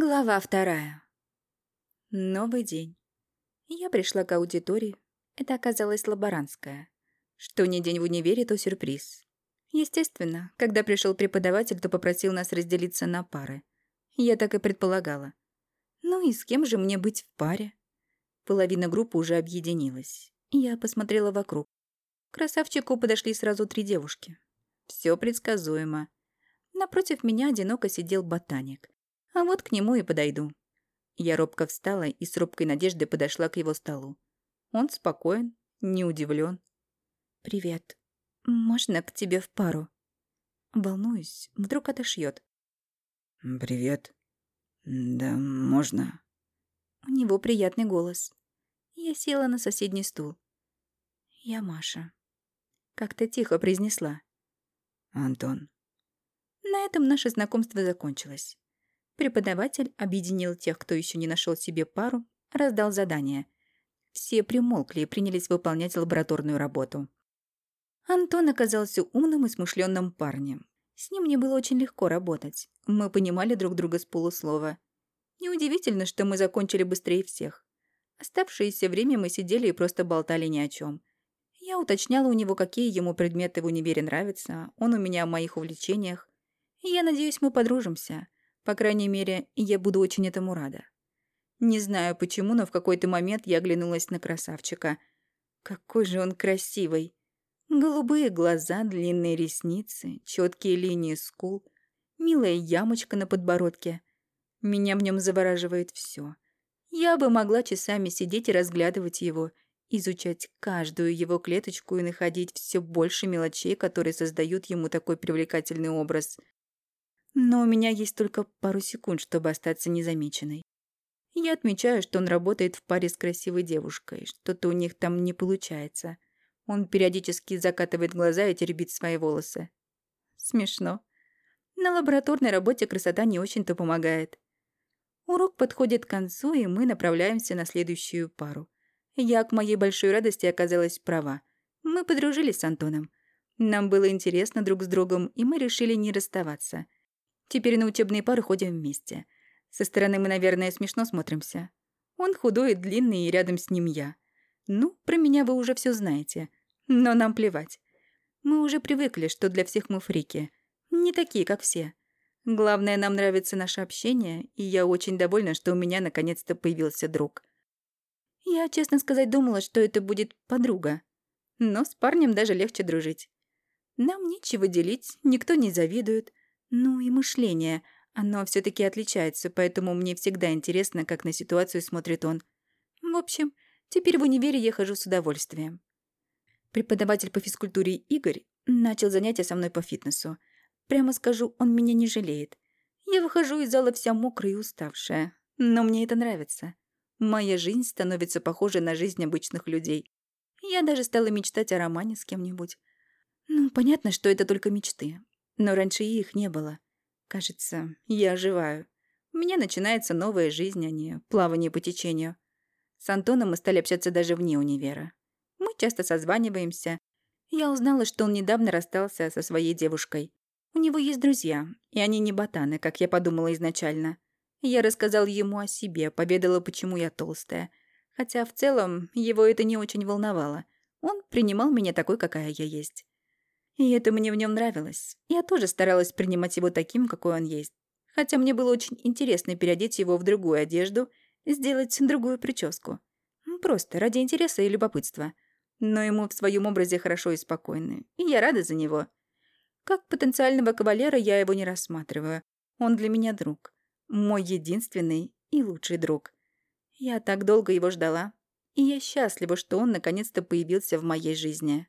Глава вторая. Новый день. Я пришла к аудитории. Это оказалась лаборантская. Что не день в универе, то сюрприз. Естественно, когда пришел преподаватель, то попросил нас разделиться на пары. Я так и предполагала. Ну и с кем же мне быть в паре? Половина группы уже объединилась. Я посмотрела вокруг. К красавчику подошли сразу три девушки. Все предсказуемо. Напротив меня одиноко сидел ботаник. А вот к нему и подойду. Я робко встала и с робкой надеждой подошла к его столу. Он спокоен, не удивлен. «Привет. Можно к тебе в пару?» Волнуюсь, вдруг отошьет. «Привет. Да, можно?» У него приятный голос. Я села на соседний стул. «Я Маша». Как-то тихо произнесла. «Антон». На этом наше знакомство закончилось. Преподаватель объединил тех, кто еще не нашел себе пару, раздал задание. Все примолкли и принялись выполнять лабораторную работу. Антон оказался умным и смышленным парнем. С ним мне было очень легко работать. Мы понимали друг друга с полуслова. Неудивительно, что мы закончили быстрее всех. Оставшееся время мы сидели и просто болтали ни о чем. Я уточняла у него, какие ему предметы в универе нравятся, он у меня о моих увлечениях. И я надеюсь, мы подружимся. По крайней мере, я буду очень этому рада. Не знаю почему, но в какой-то момент я оглянулась на красавчика. Какой же он красивый. Голубые глаза, длинные ресницы, четкие линии скул, милая ямочка на подбородке. Меня в нем завораживает все. Я бы могла часами сидеть и разглядывать его, изучать каждую его клеточку и находить все больше мелочей, которые создают ему такой привлекательный образ. Но у меня есть только пару секунд, чтобы остаться незамеченной. Я отмечаю, что он работает в паре с красивой девушкой. Что-то у них там не получается. Он периодически закатывает глаза и теребит свои волосы. Смешно. На лабораторной работе красота не очень-то помогает. Урок подходит к концу, и мы направляемся на следующую пару. Я, к моей большой радости, оказалась права. Мы подружились с Антоном. Нам было интересно друг с другом, и мы решили не расставаться – Теперь на учебные пары ходим вместе. Со стороны мы, наверное, смешно смотримся. Он худой и длинный, и рядом с ним я. Ну, про меня вы уже все знаете. Но нам плевать. Мы уже привыкли, что для всех мы фрики. Не такие, как все. Главное, нам нравится наше общение, и я очень довольна, что у меня наконец-то появился друг. Я, честно сказать, думала, что это будет подруга. Но с парнем даже легче дружить. Нам нечего делить, никто не завидует. Ну и мышление. Оно все таки отличается, поэтому мне всегда интересно, как на ситуацию смотрит он. В общем, теперь в универе я хожу с удовольствием. Преподаватель по физкультуре Игорь начал занятия со мной по фитнесу. Прямо скажу, он меня не жалеет. Я выхожу из зала вся мокрая и уставшая. Но мне это нравится. Моя жизнь становится похожей на жизнь обычных людей. Я даже стала мечтать о романе с кем-нибудь. Ну, понятно, что это только мечты. Но раньше и их не было. Кажется, я оживаю. У меня начинается новая жизнь, а не плавание по течению. С Антоном мы стали общаться даже вне универа. Мы часто созваниваемся. Я узнала, что он недавно расстался со своей девушкой. У него есть друзья, и они не ботаны, как я подумала изначально. Я рассказал ему о себе, поведала, почему я толстая. Хотя в целом его это не очень волновало. Он принимал меня такой, какая я есть. И это мне в нем нравилось. Я тоже старалась принимать его таким, какой он есть. Хотя мне было очень интересно переодеть его в другую одежду, сделать другую прическу. Просто ради интереса и любопытства. Но ему в своем образе хорошо и спокойно, и я рада за него. Как потенциального кавалера я его не рассматриваю. Он для меня друг. Мой единственный и лучший друг. Я так долго его ждала, и я счастлива, что он наконец-то появился в моей жизни.